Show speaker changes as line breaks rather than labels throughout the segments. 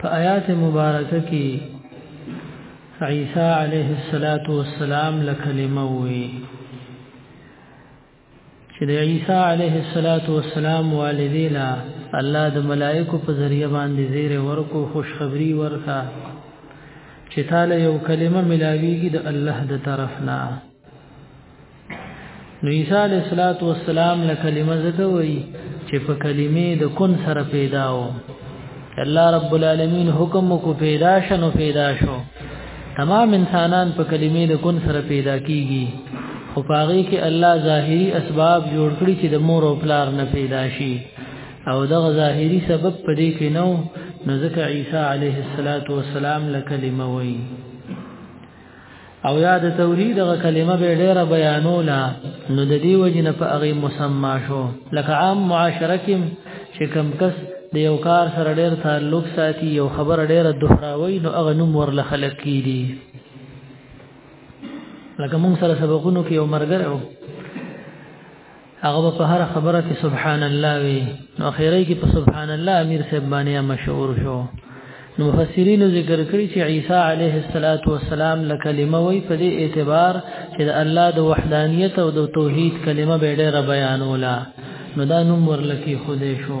په آیات مبارکه کې عیسی علیه الصلاۃ والسلام لکلمه وی چې د عیسی علیه الصلاۃ والسلام والدی لا الله د ملائکو په ذریعہ باندې زیر ورکو خوشخبری ورکا چې تعالی یو کلمه ملاویږي د الله د طرف نه نو عیسی علیہ الصلوۃ والسلام له کلمه زکه وای چې په کلمې د کن سره پیدا و الله رب العالمین حکم کو پیدا شنو پیدا شو تمام انسانان په کلمې د کن سره پیدا کیږي خو پاره کې الله ظاهری اسباب جوړ کړی چې د مور او پلار نه پیدا شي او دغه ظاهری سبب پدې کې نو نو ځکه عیسی علیه السلام له کلمه وای او یاد توحید غ کلمه به ډیره بیانولا نو د دې وجنه په هغه مسما شو لکه عام معاشره کې چې کم کس د یو کار سره ډیر تعلق ساتي یو خبر ډیر دهراوي نو هغه نوم ورل خلق کیدي لکه مونږ سره سبقونو کې یو مرګره هغه په هر خبره کې سبحان الله وی نو اخیری کې په سبحان الله امیر صاحب باندې مشهور شو نو مفسرین ذکر کړی چې عیسی علیه الصلاۃ والسلام لکلمه وی په دې اعتبار چې د الله د وحدانیت او د توحید کلمه به ډېر بیانولا نو دا نوم ورلکی خوده شو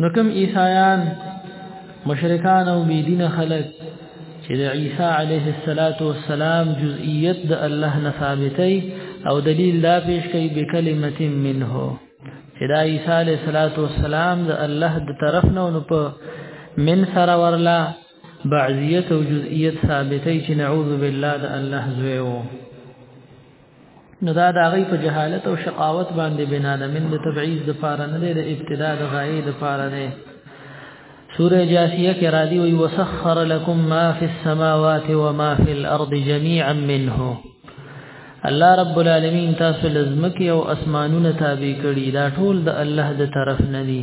نو کوم عیسایان مشرکان او بيدین خلق چې د عیسی علیه السلام جزئیت د الله نه ثابتې او دلیل دا پیش کوي به کلمت منه چې دا عیسی علیه السلام د الله د طرف نه نو په من سره ورلا بعضیت او جزئیت ثابتې چې نعوذ بالله د الله زوی وو نو دا د هغې په جهالت او شقاوت باندې بنا ده من د تبعیض د پاره نه دی د ابتدا د غایې د پاره دی سوره جاسیه کې راځي وي وسخر لكم ما في السماوات وما في الارض جميعا منه الله رب العالمین تاسو لزمکه او اسمانونه تابع کړي دا ټول د الله د طرف نه دي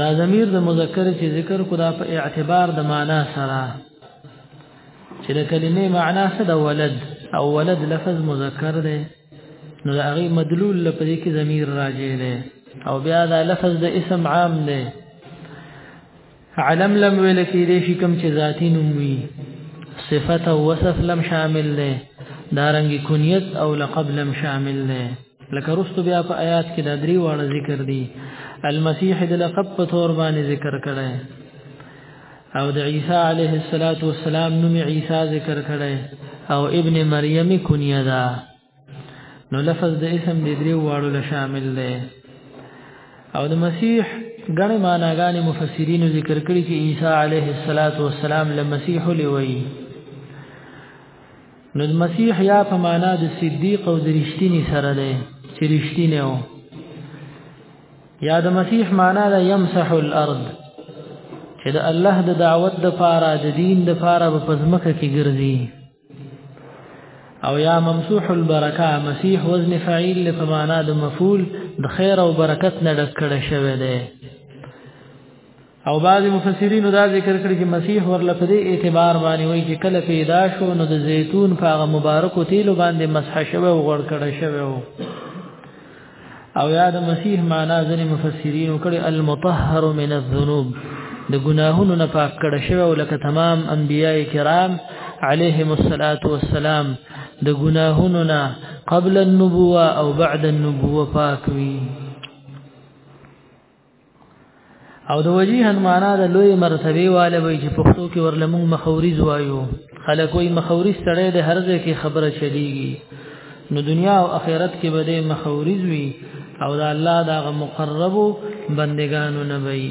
دا ضمیر د مذکر چې ذکر کو دا په اعتبار د معنا سره چې د کلمې معنا څه د ولد او ولد لفظ مذکر دی نو دا غي مدلول لپاره کې ضمیر راځي دی او بیا دا لفظ د اسم عام دی علم لم ویل کې دې شي کوم چې ذاتی نوم وي صفت او وصف لم شامل دی دارنګ کنیت او لقب لم شامل دی لکه رستو بیا په آیات کې دا درې واړه ذکر دي المسیح د لقب په تور باندې ذکر کړي او د عیسی علیه الصلاۃ والسلام نوم عیسی ذکر کړي او ابن مریم کنیه ده نو لفظ د اسم د درې واړو له شامل دی او د مسیح غني معناګانې مفسرین ذکر کړي چې عیسی علیه الصلاۃ والسلام له مسیح لوی نو مسیح یا په معنا د صدیق او د رښتینی سره دی چې رښتینی و یا د مسیح معنا د یمسح الارض چې د الله د دعوت د پاره د دین د پاره په پزمکه کې ګرځي او یا ممسوح البرکه مسیح وزن فعیل په معنا د مفعول د خیر او برکت نه ډک کړه شوی دی او بعض مفسرین دا ذکر کړی چې مسیح ورله په دې اعتبار باندې وایي چې کله پیدا شو نو د زیتون په هغه مبارکو تیلو باندې مسح شوه او غړ کړه شوه او یاد مسیح معنا ځنې مفسرین کړي المطهر من الذنوب د ګناهونو نه پاک کړه شوه او لکه تمام انبیای کرام علیهم الصلاۃ والسلام د ګناهونو نه قبل النبوه او بعد النبوه پاک وی او د وجیه معنا د لوی مرتبه والے وي چې پښتو کې ورلمون مخوريز وایو خلک وي مخوريز سره د هرځه کې خبره چلیږي نو دنیا او آخرت کې به د مخوريز وي او د الله د مقربو بندگانو نه وي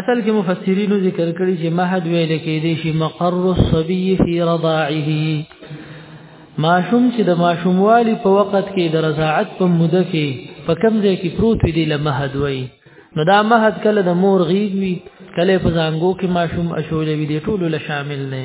اصل کې مفسرینو ذکر کړی چې مهد ویل کې دی شي مقر الصبي في رضاعه ماشوم چې د ماشوموالي په وخت کې د رضاعت په موده کې په کم ځای کې پروت دی له مهد وای نو دا مهد کله د مور غیږ وی کله په زنګو کې ماشوم اشولې وی دی ټول له شامل نه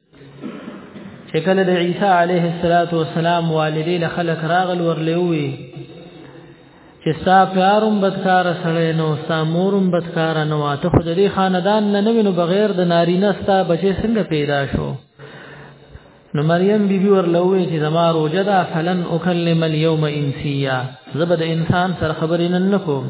چې کله د عیسی علیه السلام والدې له خلک راغل ورلوي چې ستا پیاروم بدکار سره نو ستا مورم بدکار نو ته خو د دې خاندان نه نوې نو بغیر د نارینه ستا بچې څنګه پیدا شو نو مریم بیبي ورلوي چې زما روزه ده فلن اکلم اليوم انسیا زبد انسان سره خبرې نه نکوم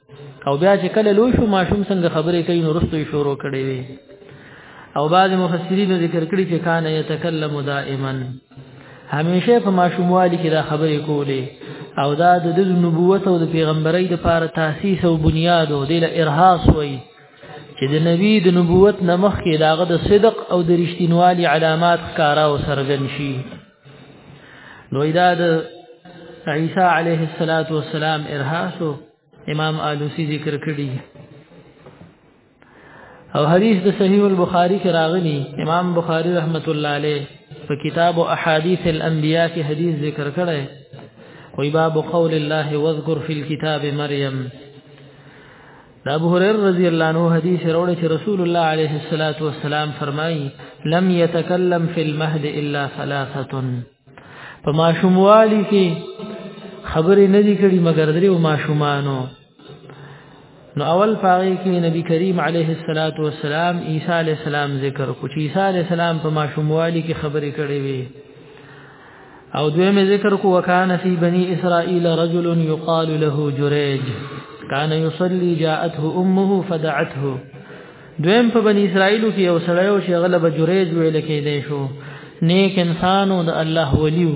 او بیا چې کله لوی شو ماشوم څنګه خبرې کوي نو رستوي شروع کړي وي او بعض مفسرین ذکر کړی چې کان یتکلم دائما همیشه په ماشوموالي کې دا خبرې کولې او دا د نبوت او د پیغمبرۍ د پاره تاسیس او بنیاد او د ارهاص وایي چې د نبی د نبوت نمخ کې داغه د صدق او د رښتینوالي علامات ښکارا او سرګن شي نو دا د عیسی علیه الصلاۃ والسلام ارهاس امام آلوسی ذکر کړی او حدیث د صحیح البخاری کې راغلی امام بخاری رحمت الله علیه په کتاب احادیث الانبیاء کې حدیث ذکر کړی وی باب قول الله واذكر في الكتاب مريم د ابو هريره رضی الله عنه حدیث راوړی چې رسول الله عليه الصلاه والسلام فرمایي لم يتكلم في المهد الا ثلاثه په ماشوموالي کې خبرې نه دي کړې مګر درې او ماشومانو نو اول پاره کې نبی کریم علیه الصلاۃ والسلام عیسی علیه السلام ذکر کو چې عیسی علیه السلام په ماشوموالي کې خبرې کړې وي او دوی مې ذکر کو وکانه فی بنی اسرائیل رجل یقال له جریج کان یصلی جاءته امه فدعته دویم په بنی اسرائیل کې یو سړی او چې غلب جریج ویل کېدې شو نیک انسانو د الله ولیو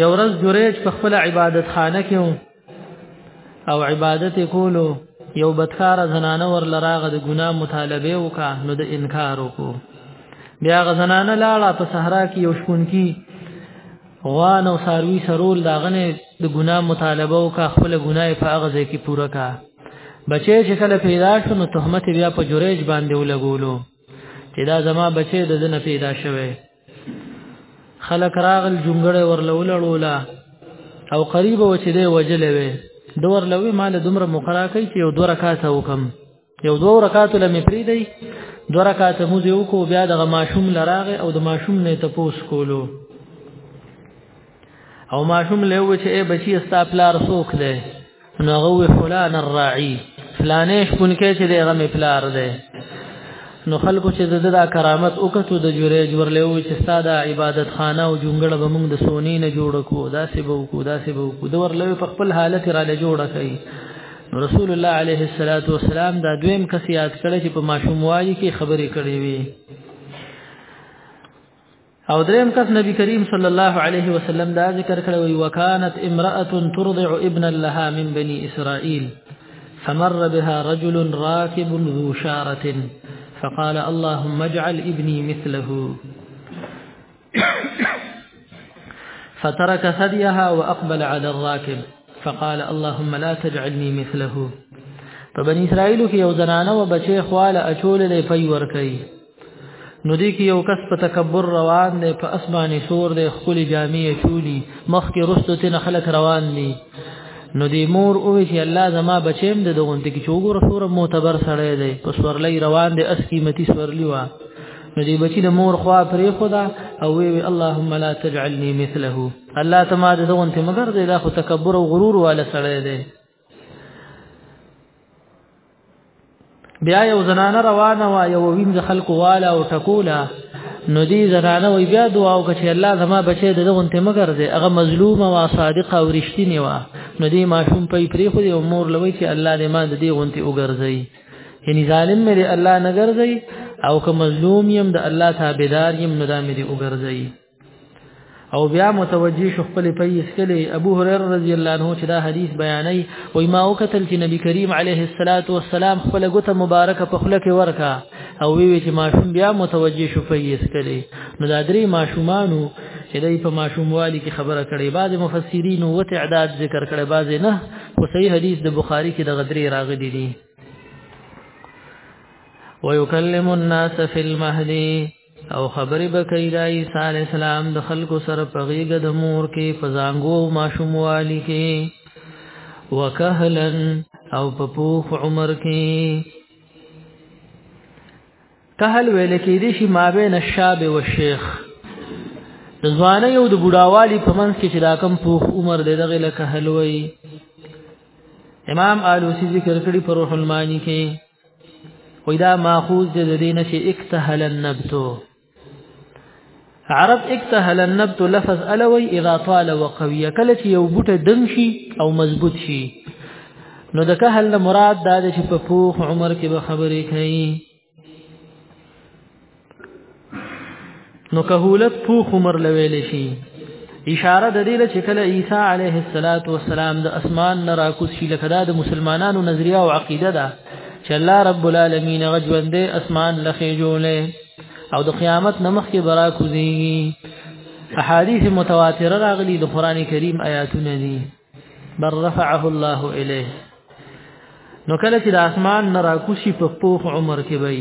یو ورځ جوریج په خپل عبادت خانه کې او عبادت کولو یو بدکار زنانه ور لراغه د ګناه مطالبه وکا نو د انکار وکړو بیا غ زنانه لاړه په صحرا کې یو شپون کې غوان او ساروی سرول داغنه د ګناه مطالبه وکا خپل ګناه په هغه ځای کې پوره کا بچې چې کله پیدا شو نو تهمت بیا په جوریج باندې ولګولو چې دا زما بچې د دنه پیدا شوه خلک راغل جونګړې ورلول ورولا او قریب و چې دی وجلې وې دور لوي مال دومره مقرا کوي چې یو دوه رکعات وکم یو دوه رکعات لمې پری دی دوه رکعات مو یو کو بیا د ماشوم لراغه او د ماشوم نه تپوس کولو او ماشوم له و چې بچي ستا پلار څوک دی نو هغه فلان الراعي فلانې شپون کې چې دغه می پلار دی نو خلکو چې د دا کرامت وکړو د جورې جور له و چې ساده عبادت خانه او جونګړه به موږ د سونی نه جوړ کو دا سی به کو دا سی به کو دور له په خپل حالت را له جوړه کوي رسول الله عليه الصلاه والسلام دا دویم کسيات کړي چې په ماشوم واجی کې خبرې کړې وي او دریم کس نبی کریم صلی الله علیه وسلم دا ذکر وی وکانت امراه ترضع ابنا لها من بني اسرائيل فمر بها رجل راكب ذو شارة فقال اللهم اجعل ابني مثله فترك ثديها وأقبل على الراكب فقال اللهم لا تجعلني مثله فبني إسرائيل في يوزنان وبشيخ والا أشول لي في وركي نو دې کې یو کس په تکبر روان دی په اسماني سور دی خپل جامع چولی مخ کې رستو ته خلک روان دي نو دې مور او چې الله زما بچیم د دغونته کې چوغور سور معتبر سره دی په سورلې روان دی اس قیمتي سورلی وا نو دې بچی د مور خوا پرې خدا او وی اللهم لا تجعلني مثله الله تما د دغونته مگر دې دا خو تکبر او غرور والا سره دی بیا یو زنانه روانه وا یو وینځ خلکو والا او ټکولا نو دې زنانه وی بیا دعا او کچې الله زما بچي دغه غونته مګر دې هغه مظلومه وا صادقه او رښتینی وا نو دې ماشوم په پری خو دې امور لوي چې الله دې ما دې غونته وګرځي یعنی ظالم مې الله نه ګرځي او که مظلوم يم د الله تابعدار يم نو دا مې دې وګرځي او بیا متوجی شو خپل پیس کله ابو هريره رضی الله عنه چې دا حدیث بیانای وای ما وکتل چې نبی کریم علیه الصلاۃ والسلام خپل ګوته مبارکه په خله کې ورکا او وی چې ماشوم بیا متوجی شو پیس کله نو دا درې ماشومانو چې دای په ماشوموالي کې خبره کړي بعض مفسرین او تعداد ذکر کړي بعض نه خو صحیح حدیث د بخاری کې د غدری راغلي دي ويكلم الناس في المهدي او خبرې به کوي د عیسی علی السلام د خلکو سره په غیګه د مور کې په زنګو ماشوموالي کې وکهلا او په پوخ عمر کې کهل ویل کې دي چې ما بین الشاب او الشیخ د ځواني او د بوډاوالي په منځ کې چې دا کم پوخ عمر دی دغه لکه هلوي امام آلوسی ذکر کړی پر روح المانی کې وای دا ماخوذ د دې نه چې اکتهل النبت عرب اکتهل النبت لفظ الوي اذا طال وقوي کله چې یو بوټه دنګ شي او مضبوط شي نو د کهل مراد دا چې په پوخ عمر کې به خبرې کوي نو کهولت پوخ عمر لویل شي اشاره د دې چې کله عیسی علیه الصلاۃ والسلام د اسمان نه راکوس شي لکه دا د مسلمانانو نظریه او عقیده ده چې الله رب العالمین غجوند اسمان لخې جوړلې او د قیامت نمخ کې برا کوزي احادیث متواتره راغلي د قران کریم آیاتونه دي بل رفعه الله الیه نو کله چې د اسمان نه راکوشي په پوخ عمر کې وي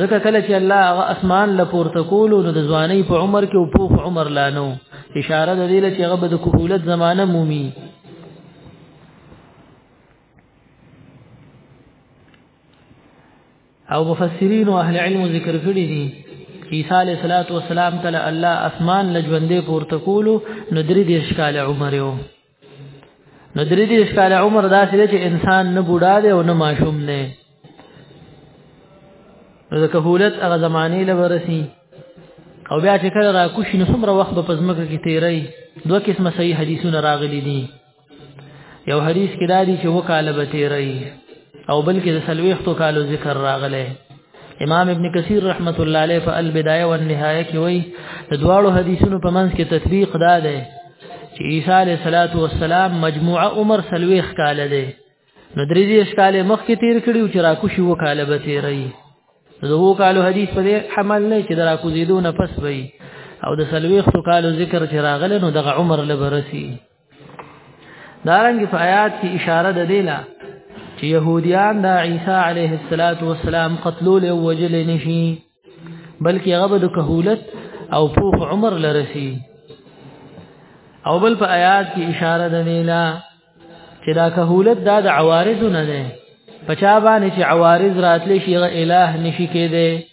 ځکه کله چې الله هغه اسمان له پورته کولو نو د ځواني په عمر کې او پوخ عمر لا نو اشاره د دې چې هغه د کهولت زمانه مومي او مفسرین او اهل علم ذکر کړی دي عیسی علیه الصلاۃ والسلام تعالی الله اسمان لجوندې پورته کولو نو درې دې ښکال عمر یو نو درې دې ښکال عمر داسې چې انسان نه بوډا دی او نه ماشوم نه نو د کهولت هغه زمانه لورسي او بیا چې کله را کوشي نو څومره وخت په پزمکه کې تیری دوه قسمه صحیح حدیثونه راغلي دي یو حدیث کې دادی چې وکاله به تیری او بلکې د سلويختو کالو ذکر راغله امام ابن کثیر رحمت الله علیه په البدایه والنهایه کې وایي د دواړو حدیثونو په منځ کې تطبیق دا دی چې عیسی علیه الصلاۃ والسلام مجموعه عمر سلويخ کاله دی نو درې دې اشکاله مخ کې تیر کړیو چې راکو شي وکاله به تیری زه کالو حدیث په دې حمل نه چې درا کو زیدو نه پس وي او د سلويختو کالو ذکر چې راغله نو دغه عمر لبرسي دارنګ په آیات کې اشاره ده دیلا چې يهوديان د عیسی علیه السلام قتلول او وجل نشي بلکې هغه د کهولت او پوخ عمر لرسي او بل په آیات کې اشاره ده دیلا چې دا کهولت دا د عوارض نه ده پچا باندې چې عوارض راتلی شي هغه الٰه نشي کېده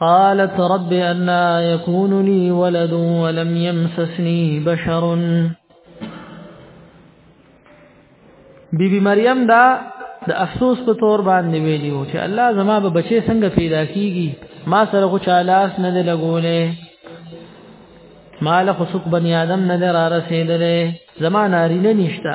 قالت رب أنا يكون لي ولد ولم يمسسني بشر بی بی مریم دا د افسوس په تور باندې ویلی و چې الله زما به بچي څنګه پیدا کیږي ما سره خو چالاس نه دی لګولې مال خو څوک بنی آدم نه دی را رسېدلې زما نارینه نشته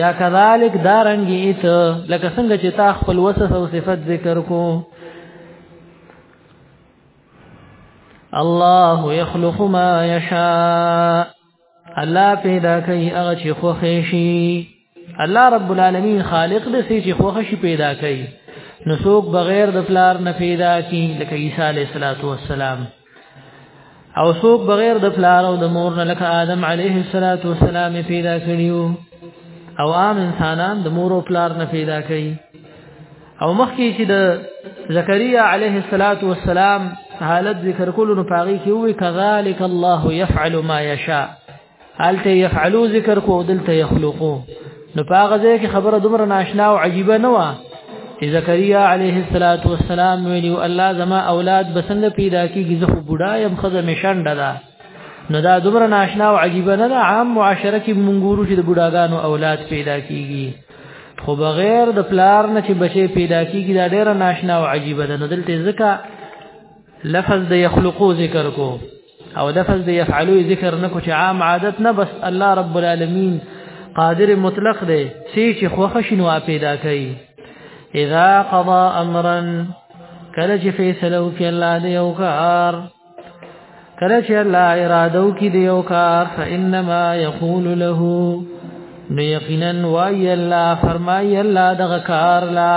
یا کذالک دارنګی ایت لکه څنګه چې تا خپل وصف او صفت ذکر کو الله يخلق ما يشاء الله پیدا کوي هغه چې خوښ شي الله رب العالمین خالق دې چې خوښ شي پیدا کوي نو څوک بغیر د پلار نه پیدا کی لکه عیسی علیه السلام او څوک بغیر د پلار او د مور نه لکه آدم علیه الصلاۃ والسلام پیدا کړیو او عام انسانان د مور او پلار نه پیدا کړي او مخکې چې د زکریا علیه الصلاۃ والسلام حالت ذکر کولو نو پاغي کې وی کذالک الله يفعل ما یشاء حالته يفعلو ذکر کو دلته يخلقو نو پاغه ځای کې خبره دومره ناشنا او عجيبه نه و چې زكريا عليه الصلاه والسلام ویلو الله زما اولاد بسنګ پیدا کیږي زه بوډا يم خزه مشان ډدا نو دا دومره ناشنا او عجيبه نه ده عام معاشره کې مونږورو چې د بوډاګانو اولاد پیدا کیږي خو بغیر د پلار نه چې بچي پیدا کیږي دا ډیره ناشنا او عجيبه ده نو دلته ځکه لفظ د يخلقو ذکر کو او لفظ د يفعلو ذکر نه کو چې عام عادت نه بس الله رب العالمین قادر مطلق دی چې خوښ شنو پیدا کوي اذا قضى امرا کله چې فیصله وکړي الله دې یو کار کله چې الله اراده وکړي دې یو کار فانما يقول له نو یقینا وای الله فرمای الله دغه کار لا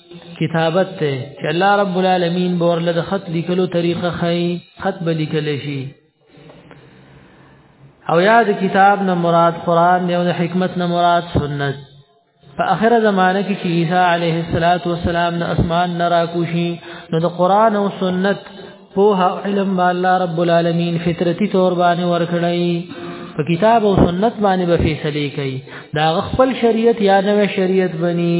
کتابت ته چې الله رب العالمین به ورله د خط لیکلو طریقه خي خط به لیکل شي او یاد کتاب نه مراد قران دی او د حکمت نه مراد سنت په اخره زمانه کې چې عیسی علیه الصلاۃ والسلام د اسمان نه راکوشي نو د قران او سنت په علم با الله رب العالمین فطرتي تور باندې ورکړی په کتاب او سنت باندې به فیصله کوي دا خپل شریعت یا نوې شریعت بني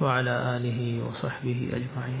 وعلى آله وصحبه أجمعين